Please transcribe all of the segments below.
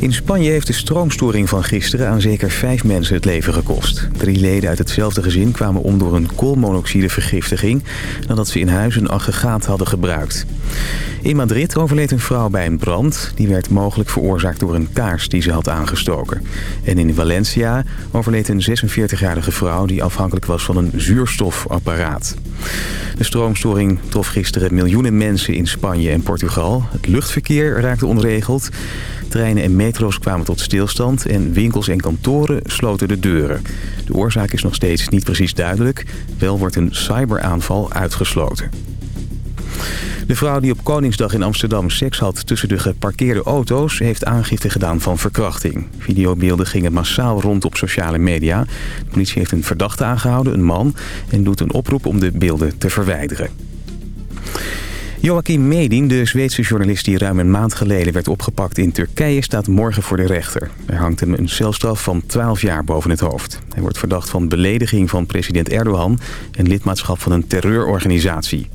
In Spanje heeft de stroomstoring van gisteren aan zeker vijf mensen het leven gekost. Drie leden uit hetzelfde gezin kwamen om door een koolmonoxidevergiftiging... nadat ze in huis een aggregaat hadden gebruikt. In Madrid overleed een vrouw bij een brand. Die werd mogelijk veroorzaakt door een kaars die ze had aangestoken. En in Valencia overleed een 46-jarige vrouw... die afhankelijk was van een zuurstofapparaat. De stroomstoring trof gisteren miljoenen mensen in Spanje en Portugal. Het luchtverkeer raakte onregeld. Treinen en metro's kwamen tot stilstand en winkels en kantoren sloten de deuren. De oorzaak is nog steeds niet precies duidelijk. Wel wordt een cyberaanval uitgesloten. De vrouw die op Koningsdag in Amsterdam seks had tussen de geparkeerde auto's... heeft aangifte gedaan van verkrachting. Videobeelden gingen massaal rond op sociale media. De politie heeft een verdachte aangehouden, een man... en doet een oproep om de beelden te verwijderen. Joachim Meding, de Zweedse journalist die ruim een maand geleden werd opgepakt in Turkije, staat morgen voor de rechter. Er hangt hem een celstraf van 12 jaar boven het hoofd. Hij wordt verdacht van belediging van president Erdogan en lidmaatschap van een terreurorganisatie.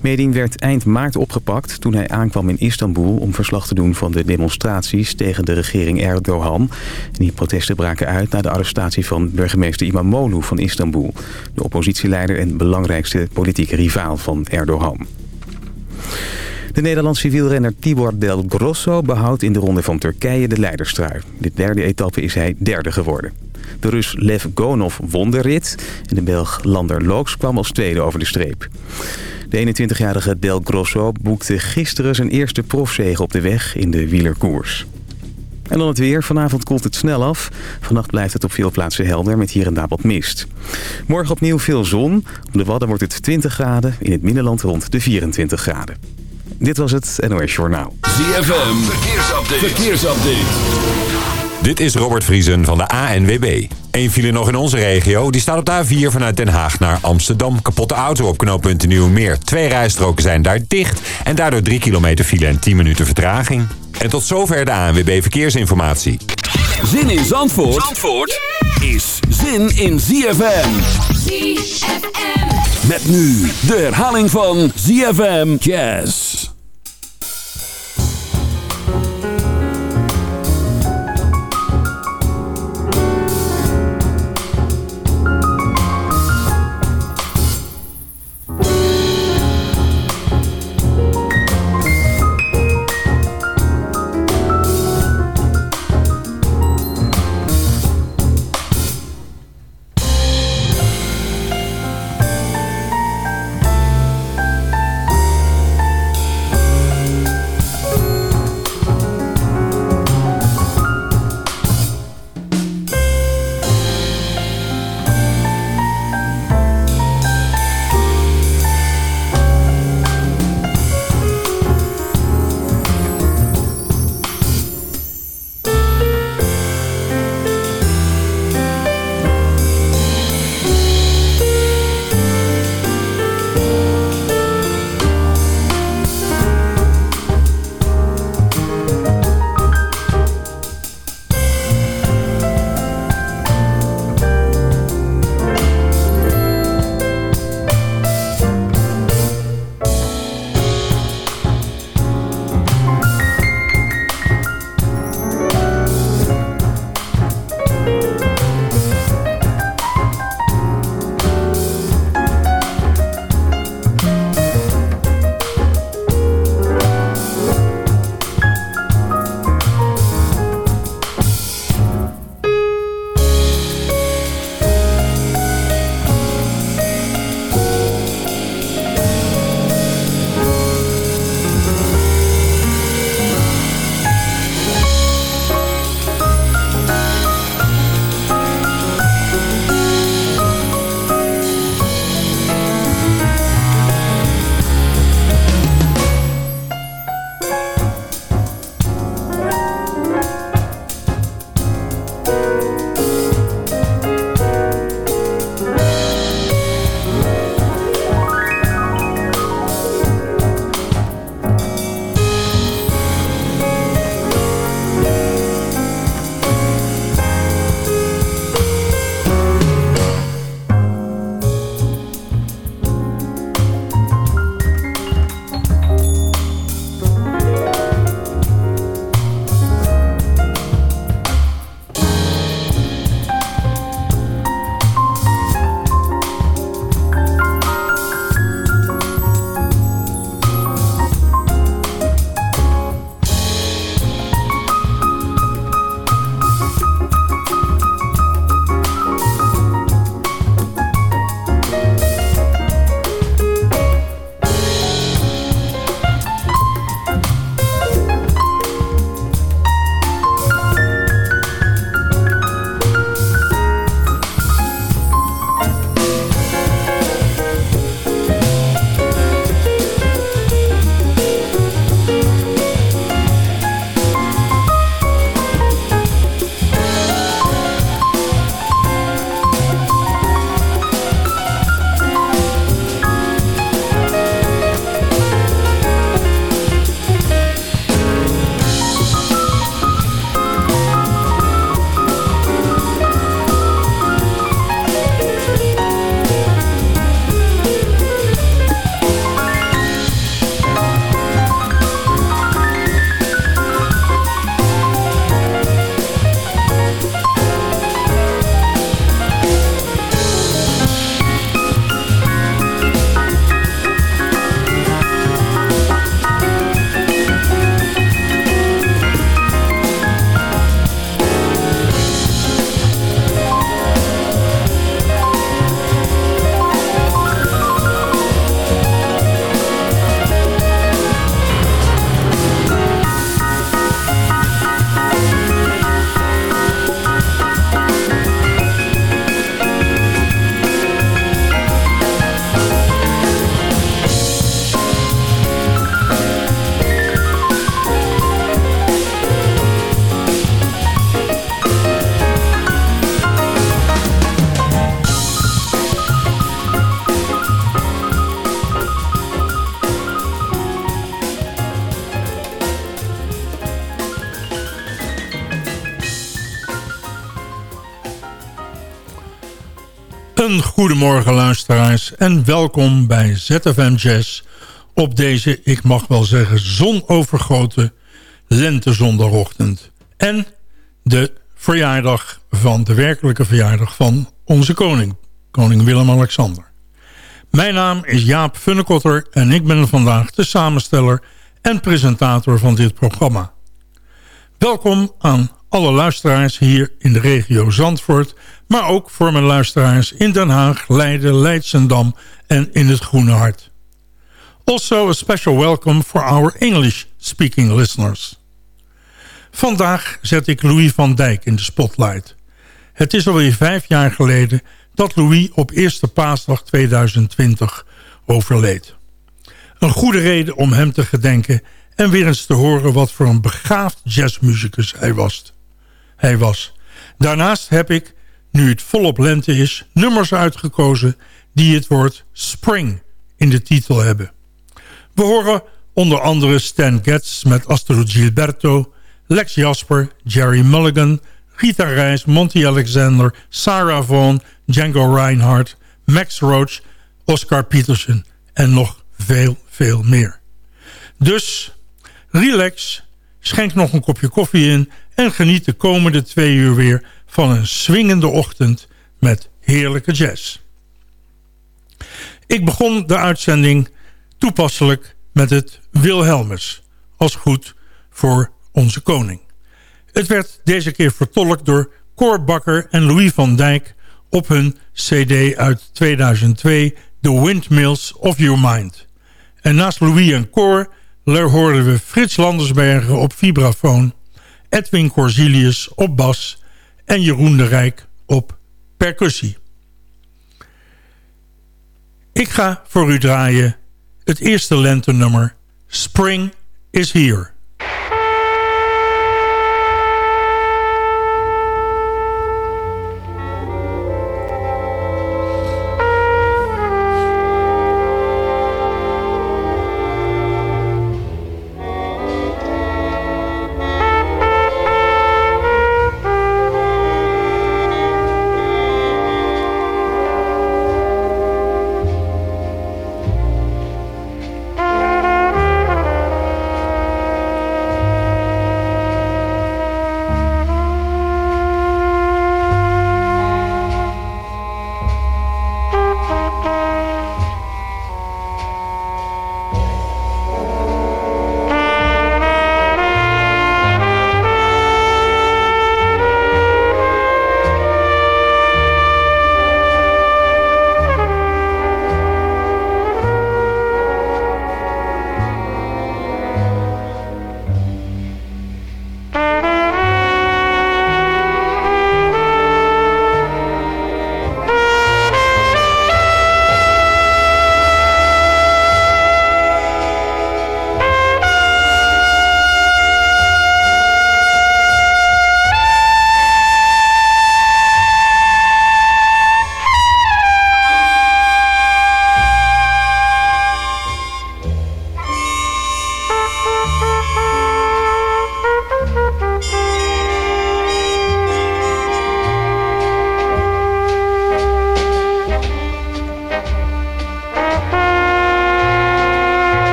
Meding werd eind maart opgepakt toen hij aankwam in Istanbul... om verslag te doen van de demonstraties tegen de regering Erdogan. die protesten braken uit na de arrestatie van burgemeester Imamoglu van Istanbul... de oppositieleider en belangrijkste politieke rivaal van Erdogan. De Nederlandse wielrenner Tibor Del Grosso behoudt in de ronde van Turkije de leiderstrui. De derde etappe is hij derde geworden. De Rus Lev Gonov won de rit en de Belg Lander Looks kwam als tweede over de streep. De 21-jarige Del Grosso boekte gisteren zijn eerste profzege op de weg in de wielerkoers. En dan het weer. Vanavond koelt het snel af. Vannacht blijft het op veel plaatsen helder met hier en daar wat mist. Morgen opnieuw veel zon. Op de Wadden wordt het 20 graden. In het Middenland rond de 24 graden. Dit was het NOS Journaal. ZFM. Verkeersupdate. Verkeersupdate. Dit is Robert Vriesen van de ANWB. Eén file nog in onze regio. Die staat op de A4 vanuit Den Haag naar Amsterdam. Kapotte auto op knooppunt Nieuwmeer. Twee rijstroken zijn daar dicht. En daardoor 3 kilometer file en 10 minuten vertraging. En tot zover de ANWB Verkeersinformatie. Zin in Zandvoort, Zandvoort is zin in ZFM. ZFM. Met nu de herhaling van ZFM Jazz. Een goedemorgen luisteraars en welkom bij ZFM Jazz op deze, ik mag wel zeggen, zonovergoten lentezondagochtend. En de verjaardag van de werkelijke verjaardag van onze koning, koning Willem-Alexander. Mijn naam is Jaap Funnekotter en ik ben vandaag de samensteller en presentator van dit programma. Welkom aan alle luisteraars hier in de regio Zandvoort... maar ook voor mijn luisteraars in Den Haag, Leiden, Leidsendam en in het Groene Hart. Also a special welcome for our English-speaking listeners. Vandaag zet ik Louis van Dijk in de spotlight. Het is alweer vijf jaar geleden dat Louis op eerste paasdag 2020 overleed. Een goede reden om hem te gedenken en weer eens te horen wat voor een begaafd jazzmuzikus hij was. Hij was. Daarnaast heb ik, nu het volop lente is, nummers uitgekozen die het woord spring in de titel hebben. We horen onder andere Stan Getz met Astro Gilberto, Lex Jasper, Jerry Mulligan, Rita Reis, Monty Alexander, Sarah Vaughan, Django Reinhardt, Max Roach, Oscar Peterson en nog veel, veel meer. Dus relax, schenk nog een kopje koffie in... en geniet de komende twee uur weer van een swingende ochtend met heerlijke jazz. Ik begon de uitzending toepasselijk met het Wilhelmus... als goed voor onze koning. Het werd deze keer vertolkt door Cor Bakker en Louis van Dijk... op hun cd uit 2002, The Windmills of Your Mind. En naast Louis en Cor hoorden we Frits Landersbergen op vibrafoon... Edwin Corsilius op bas en Jeroen de Rijk op percussie. Ik ga voor u draaien het eerste lentenummer Spring is Here.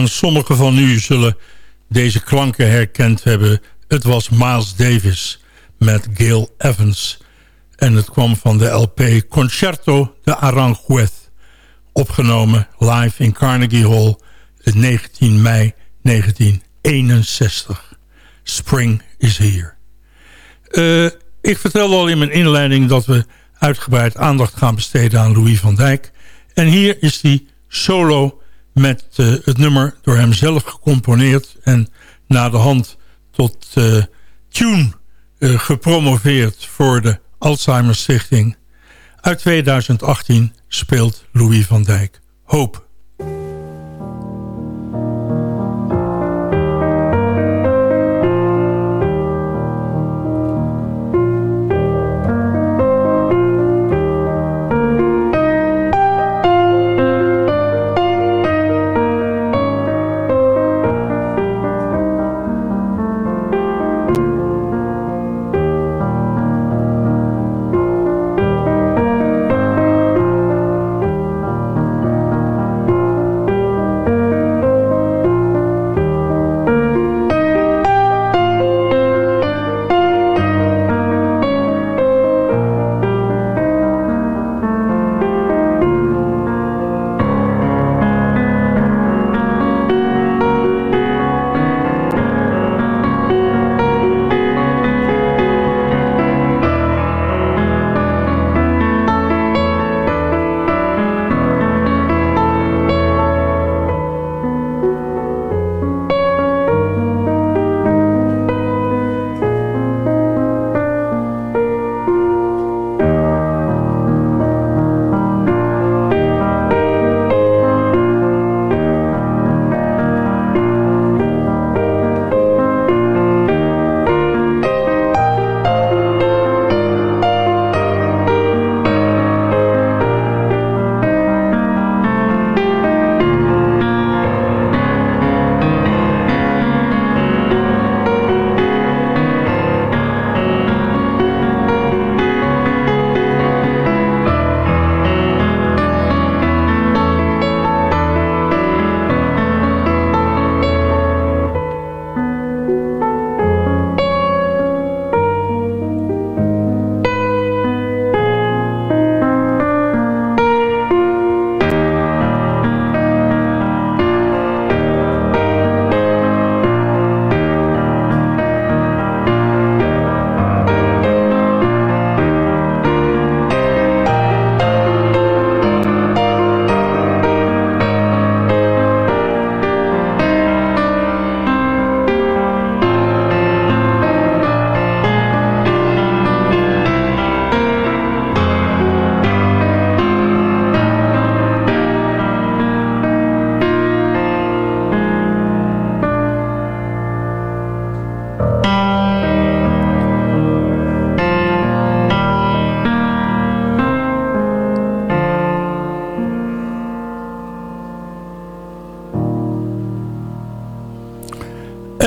Ja, en sommigen van u zullen deze klanken herkend hebben. Het was Miles Davis met Gail Evans. En het kwam van de LP Concerto de Aranjuez. Opgenomen live in Carnegie Hall 19 mei 1961. Spring is here. Uh, ik vertelde al in mijn inleiding dat we uitgebreid aandacht gaan besteden aan Louis van Dijk. En hier is die solo met uh, het nummer door hem zelf gecomponeerd... en na de hand tot uh, tune uh, gepromoveerd voor de Alzheimer Stichting. Uit 2018 speelt Louis van Dijk Hoop.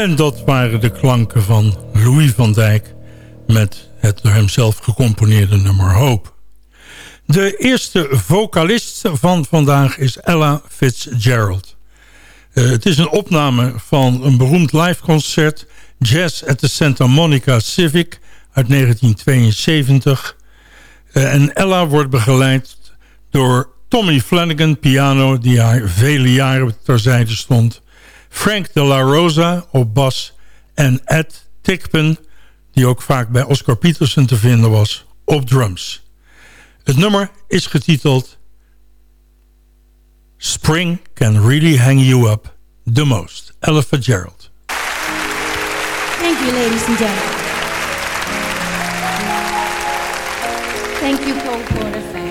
En dat waren de klanken van Louis van Dijk... met het door hemzelf gecomponeerde nummer Hoop. De eerste vocalist van vandaag is Ella Fitzgerald. Uh, het is een opname van een beroemd liveconcert... Jazz at the Santa Monica Civic uit 1972. Uh, en Ella wordt begeleid door Tommy Flanagan, piano... die haar vele jaren terzijde stond... Frank de la Rosa op bas en Ed Tickpen, die ook vaak bij Oscar Peterson te vinden was, op drums. Het nummer is getiteld Spring Can Really Hang You Up The Most. Ella Fitzgerald. Thank you, ladies and gentlemen. Thank you, Porter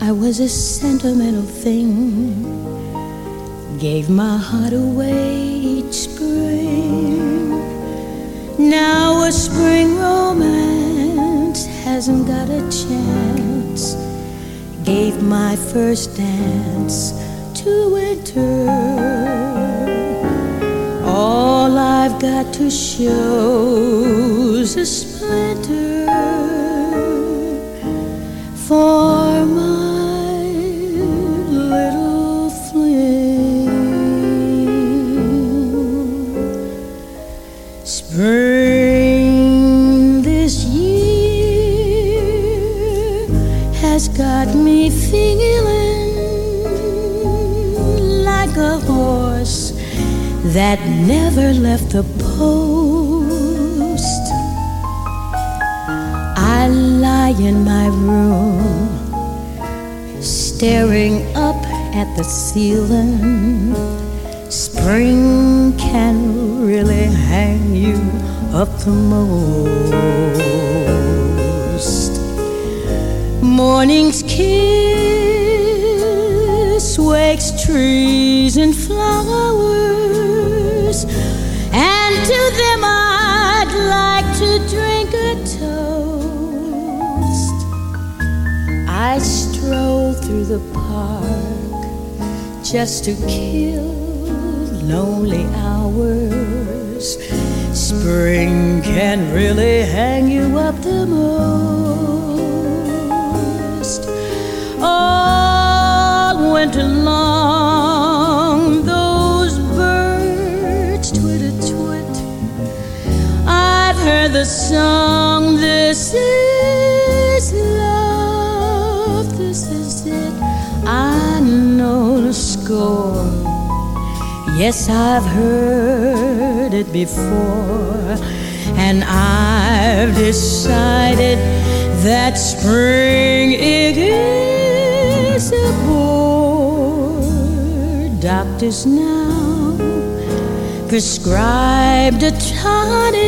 I was a sentimental thing. Gave my heart away each spring. Now a spring romance hasn't got a chance. Gave my first dance to winter. All I've got to show's a splinter. For my got me feeling like a horse that never left the post. I lie in my room, staring up at the ceiling. Spring can really hang you up the most. Morning's kiss wakes trees and flowers, and to them I'd like to drink a toast. I stroll through the park just to kill lonely hours. Spring can really hang you up the most. All winter long, those birds twit a twit. I've heard the song, This is love, this is it. I know the score. Yes, I've heard it before, and I've decided that spring it is Doctors now prescribed a tonic,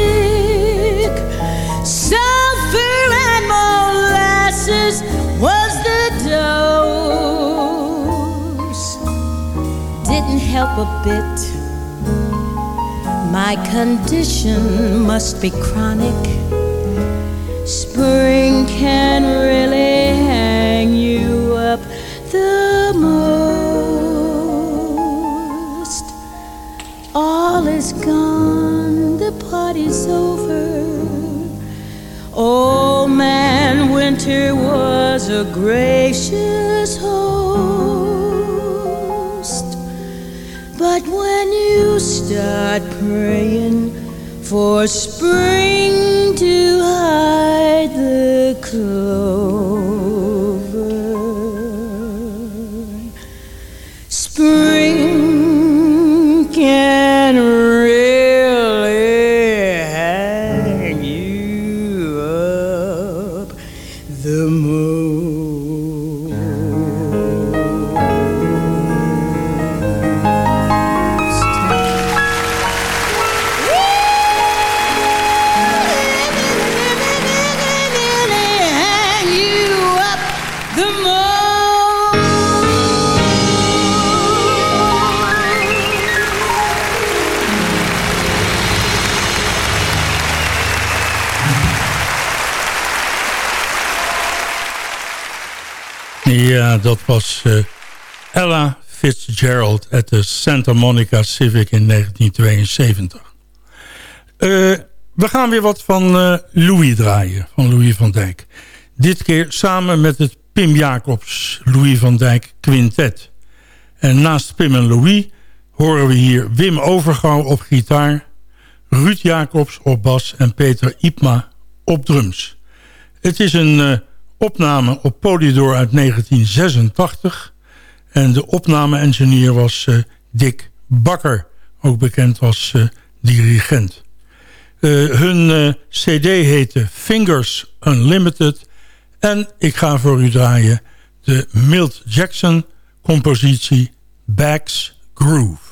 sulfur and molasses was the dose didn't help a bit. My condition must be chronic. Spring can really winter was a gracious host. But when you start praying for spring to hide the clover, dat was eh, Ella Fitzgerald at de Santa Monica Civic in 1972. Eh, we gaan weer wat van eh, Louis draaien, van Louis van Dijk. Dit keer samen met het Pim Jacobs Louis van Dijk Quintet. En naast Pim en Louis horen we hier Wim Overgouw op gitaar... Ruud Jacobs op bas en Peter Ipma op drums. Het is een opname op Polydor uit 1986. En de opname-engineer was eh, Dick Bakker, ook bekend als eh, dirigent. Eh, hun cd heette Fingers Unlimited. En ik ga voor u draaien de Milt Jackson compositie Bags Groove.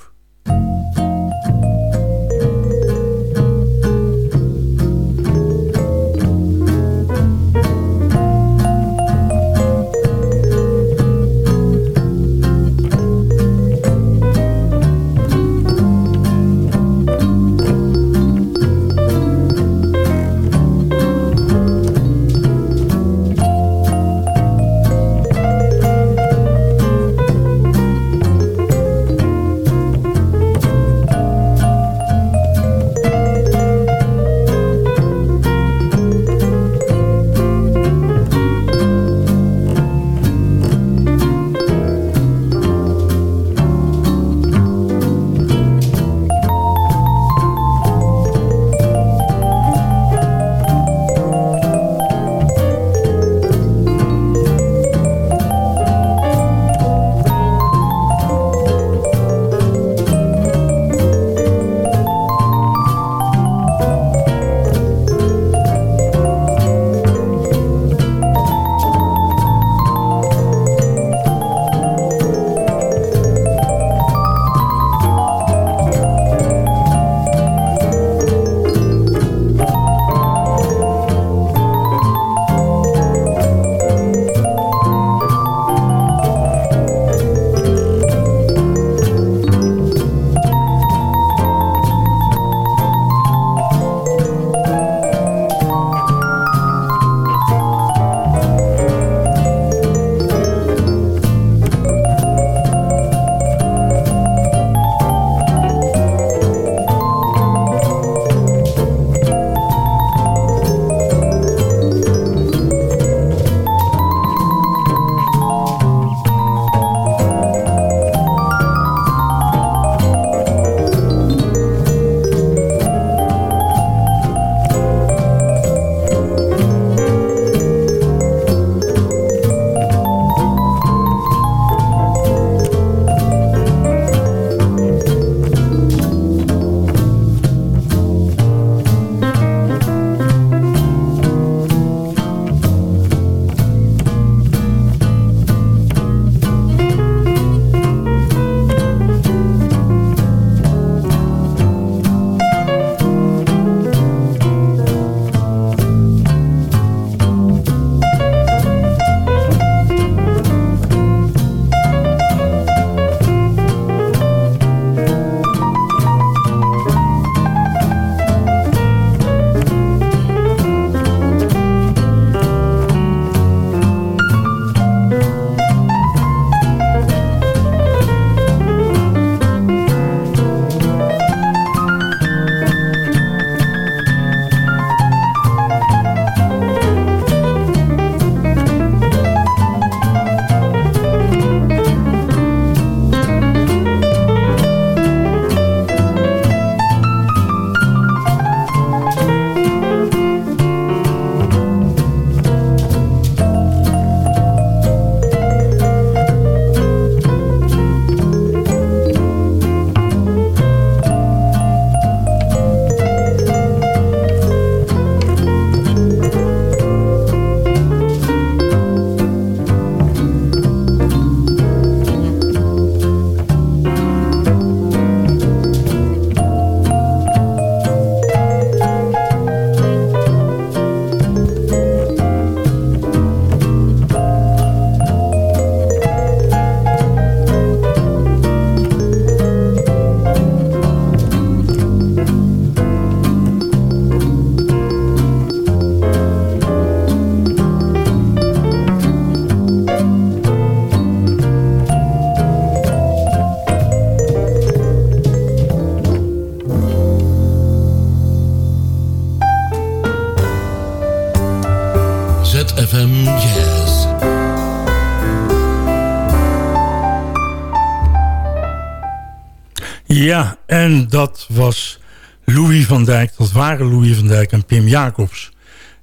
Ja, en dat was Louis van Dijk. Dat waren Louis van Dijk en Pim Jacobs.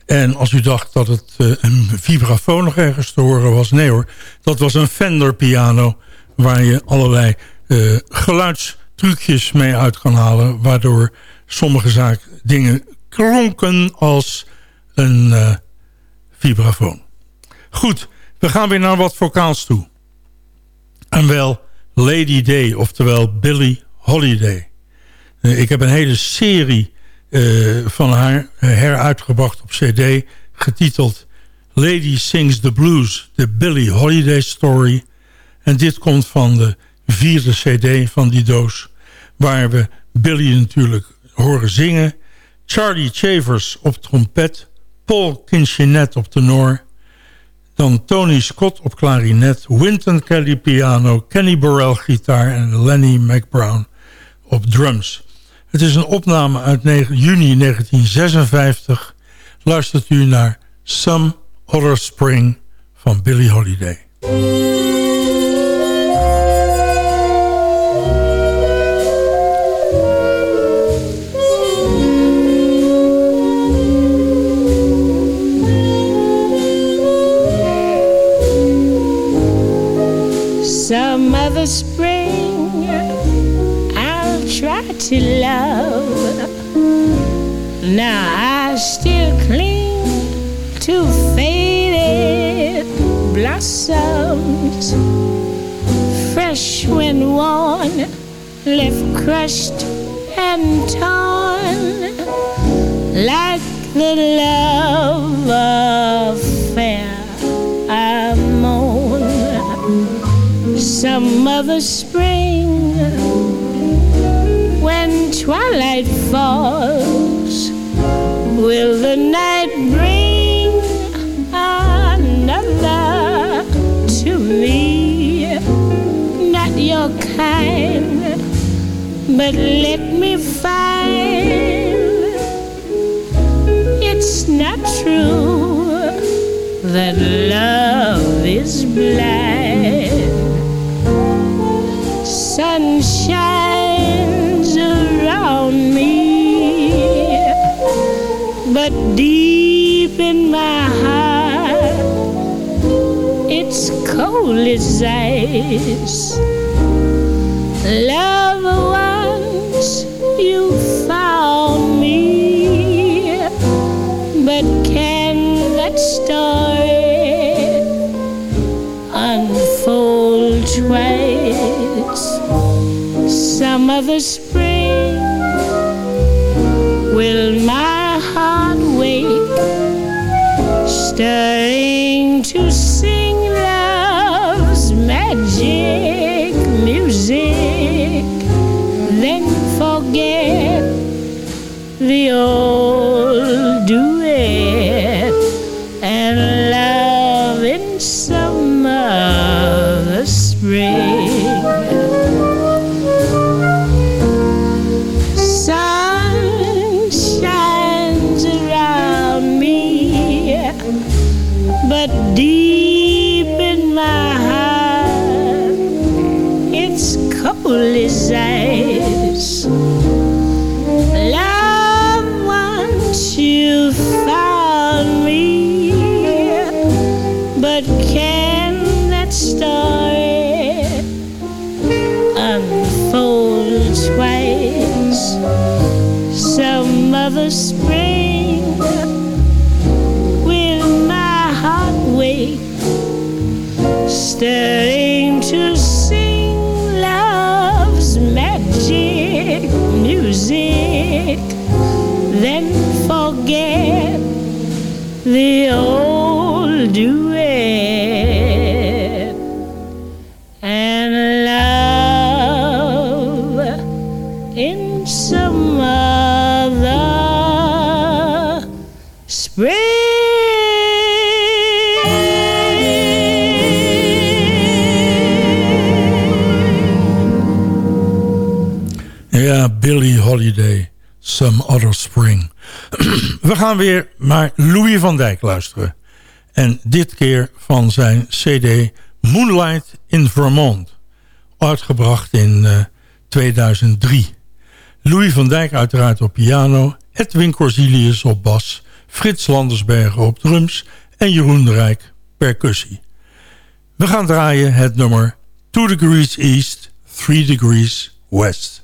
En als u dacht dat het uh, een vibrafoon nog ergens te horen was... nee hoor, dat was een Fender piano... waar je allerlei uh, geluidstrucjes mee uit kan halen... waardoor sommige zaken, dingen klonken als een uh, vibrafoon. Goed, we gaan weer naar wat vocaals toe. En wel Lady Day, oftewel Billie Holiday. Uh, ik heb een hele serie uh, van haar heruitgebracht op cd... getiteld Lady Sings the Blues, The Billie Holiday Story. En dit komt van de vierde cd van die doos... waar we Billie natuurlijk horen zingen... Charlie Chavers op trompet... Paul Kinchinet op tenor... Dan Tony Scott op klarinet, Wynton Kelly piano, Kenny Burrell gitaar en Lenny McBrown op drums. Het is een opname uit juni 1956. Luistert u naar Some Other Spring van Billie Holiday. Some other spring to love. Now I still cling to faded blossoms, fresh when worn, left crushed and torn. Like the love affair I moan some other spring twilight falls will the night bring another to me? Not your kind but let me find. It's not true that love is blind. Sun but deep in my heart, it's cold as ice. Love once you found me, but can that story unfold twice? some other spring stay. Ja, Billie Holiday, Some Other Spring. We gaan weer naar Louis van Dijk luisteren. En dit keer van zijn cd Moonlight in Vermont. Uitgebracht in uh, 2003. Louis van Dijk uiteraard op piano, Edwin Corsilius op bas... Frits Landersbergen op drums en Jeroen de Rijk percussie. We gaan draaien het nummer 2 degrees east, 3 degrees west.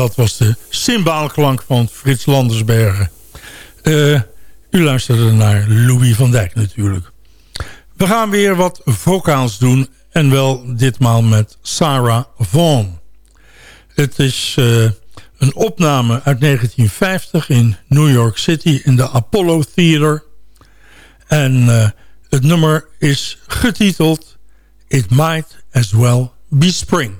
Dat was de cymbaalklank van Frits Landersbergen. Uh, u luisterde naar Louis van Dijk natuurlijk. We gaan weer wat vocaals doen. En wel ditmaal met Sarah Vaughan. Het is uh, een opname uit 1950 in New York City in de Apollo Theater. En uh, het nummer is getiteld It Might As Well Be Spring.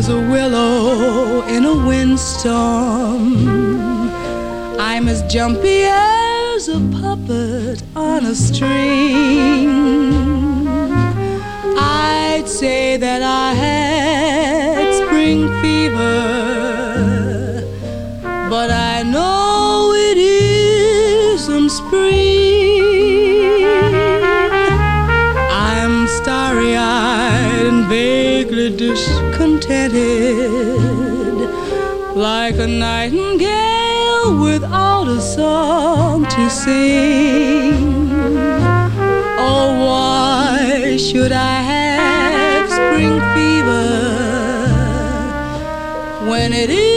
As a willow in a windstorm. I'm as jumpy as a puppet on a string. I'd say that I had spring fever, did like a nightingale without a song to sing. Oh, why should I have spring fever when it is?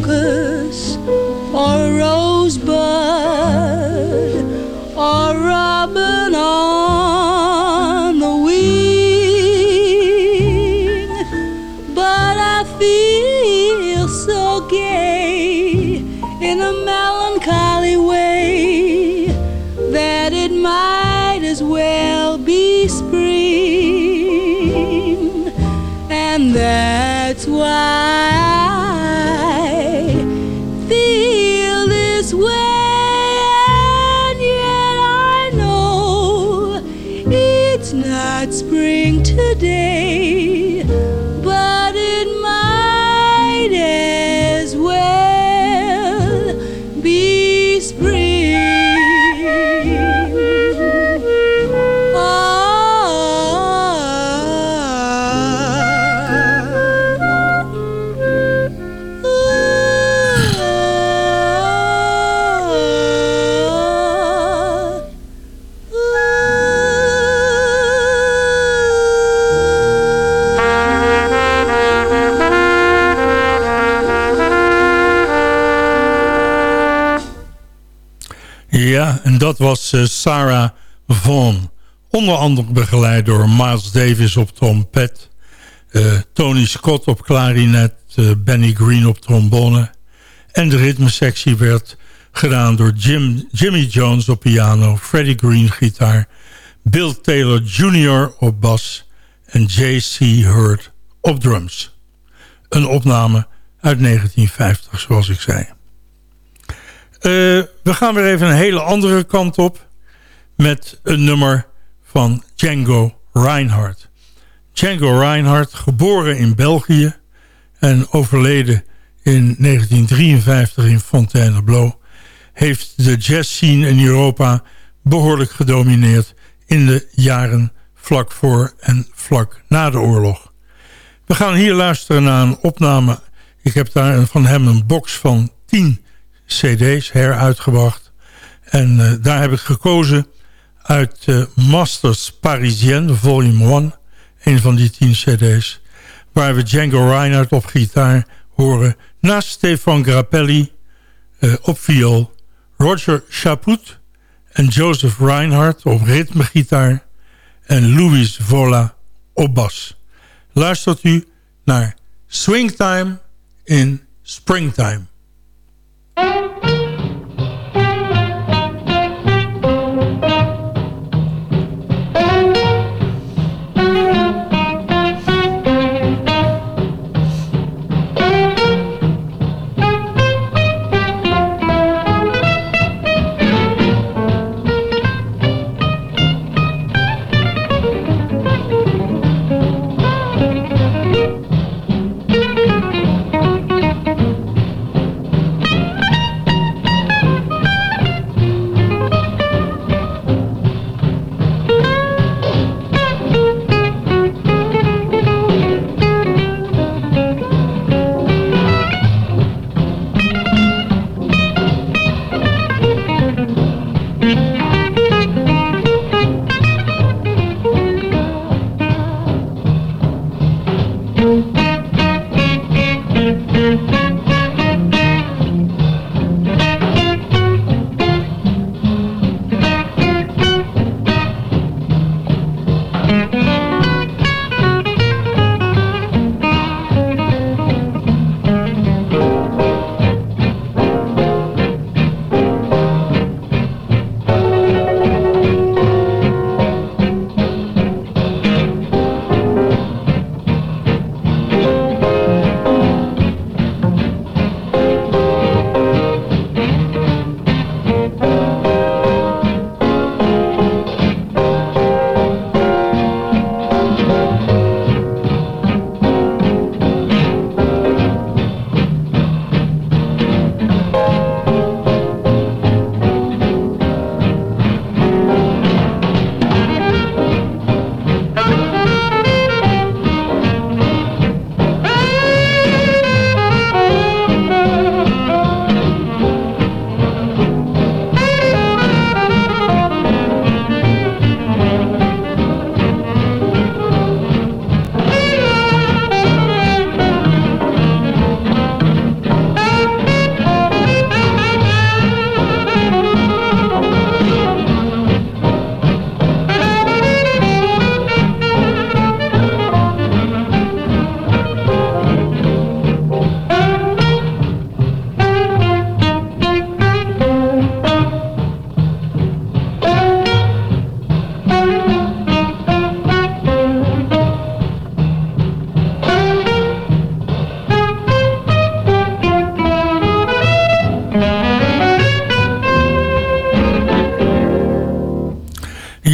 Crocus or a Ja, en dat was eh, Sarah Vaughan. Onder andere begeleid door Miles Davis op trompet... eh, Tony Scott op klarinet, eh, Benny Green op trombone... en de ritmesectie werd gedaan door Jim, Jimmy Jones op piano... Freddie Green gitaar, Bill Taylor Jr. op bas... en J.C. Hurt op drums. Een opname uit 1950, zoals ik zei. Eh, we gaan weer even een hele andere kant op met een nummer van Django Reinhardt. Django Reinhardt, geboren in België en overleden in 1953 in Fontainebleau, heeft de jazzscene in Europa behoorlijk gedomineerd in de jaren vlak voor en vlak na de oorlog. We gaan hier luisteren naar een opname. Ik heb daar van hem een box van 10 cd's heruitgebracht. En uh, daar heb ik gekozen uit uh, Masters Parisienne, volume 1. Een van die 10 cd's. Waar we Django Reinhardt op gitaar horen. Naast Stefan Grappelli uh, op viool. Roger Chaput en Joseph Reinhardt op ritmegitaar. En Louis Vola op bas. Luistert u naar Swingtime in Springtime.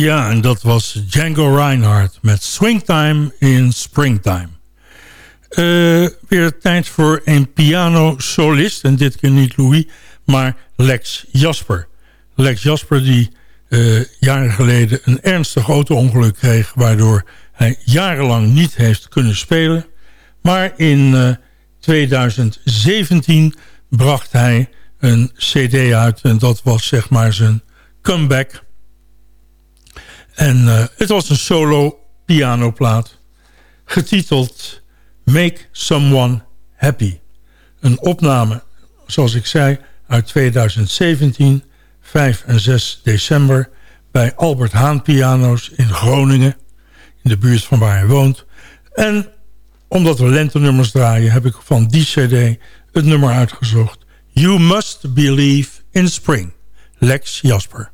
Ja, en dat was Django Reinhardt met Swingtime in Springtime. Uh, weer tijd voor een piano-solist. En dit keer niet Louis, maar Lex Jasper. Lex Jasper die uh, jaren geleden een ernstig auto-ongeluk kreeg... waardoor hij jarenlang niet heeft kunnen spelen. Maar in uh, 2017 bracht hij een cd uit. En dat was zeg maar zijn comeback. En uh, het was een solo pianoplaat. Getiteld Make Someone Happy. Een opname, zoals ik zei, uit 2017, 5 en 6 december... bij Albert Haan Piano's in Groningen, in de buurt van waar hij woont. En omdat we lentenummers draaien, heb ik van die cd het nummer uitgezocht. You Must Believe in Spring, Lex Jasper.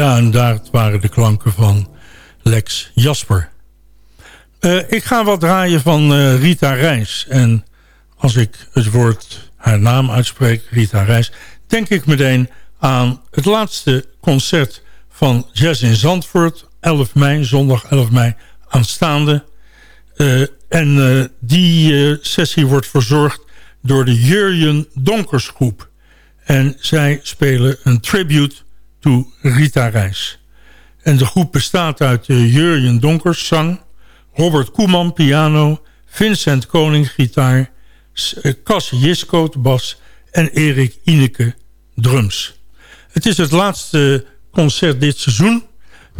Ja, en daar waren de klanken van Lex Jasper. Uh, ik ga wat draaien van uh, Rita Reis. En als ik het woord, haar naam uitspreek, Rita Reis... denk ik meteen aan het laatste concert van Jazz in Zandvoort. 11 mei, zondag 11 mei aanstaande. Uh, en die sessie wordt verzorgd door de Jurjen Donkersgroep. En zij spelen een tribute to Rita Reis. En de groep bestaat uit uh, Jurjen Donkers, zang... Robert Koeman, piano... Vincent Koning, gitaar... Eh, Cas Jiskoot, bas... en Erik Ineke, drums. Het is het laatste concert dit seizoen.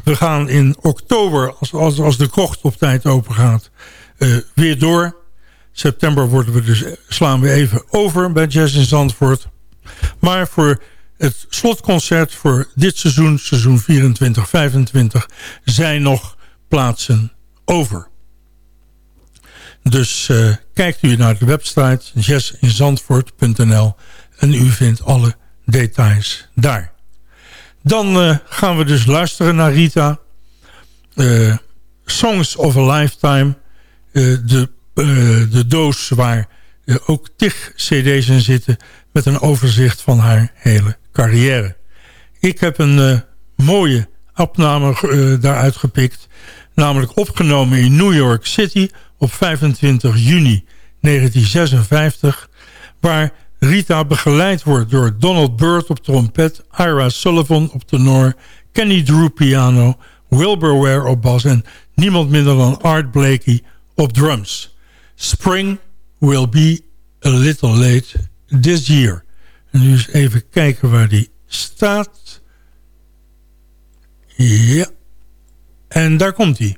We gaan in oktober, als, als, de krocht op tijd open gaat... Uh, weer door. September worden we dus, slaan we even over bij Jazz in Zandvoort. Maar voor het slotconcert voor dit seizoen, seizoen 24-25, zijn nog plaatsen over. Dus uh, kijkt u naar de website jazzinzandvoort.nl en u vindt alle details daar. Dan uh, gaan we dus luisteren naar Rita. Uh, Songs of a Lifetime. de, de doos waar ook tig cd's in zitten... met een overzicht van haar hele carrière. Ik heb een uh, mooie opname uh, daaruit gepikt. Namelijk opgenomen in New York City op 25 juni 1956. Waar Rita begeleid wordt door Donald Byrd op trompet... Ira Sullivan op tenor, Kenny Drew piano... Wilbur Ware op bas en niemand minder dan Art Blakey op drums. Spring will be a little late this year. En eens even kijken waar die staat. Ja. En daar komt hij.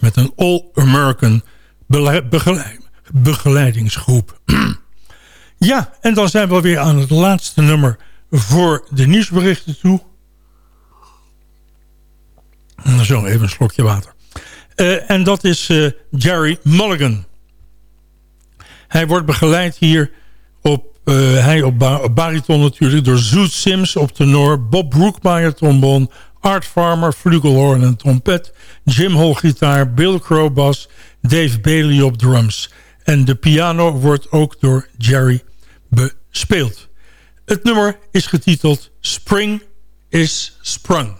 Met een All-American begeleidingsgroep. ja, en dan zijn we alweer aan het laatste nummer voor de nieuwsberichten toe. Zo, even een slokje water. Eh, en dat is eh, Jerry Mulligan. Hij wordt begeleid hier op, eh, hij op, ba op bariton natuurlijk door Zoet Sims op tenor, Bob Brookmeyer trombon, Art Farmer flugelhorn en trompet, Jim Hall gitaar, Bill Crow bas, Dave Bailey op drums. En de piano wordt ook door Jerry bespeeld. Het nummer is getiteld Spring is Sprung.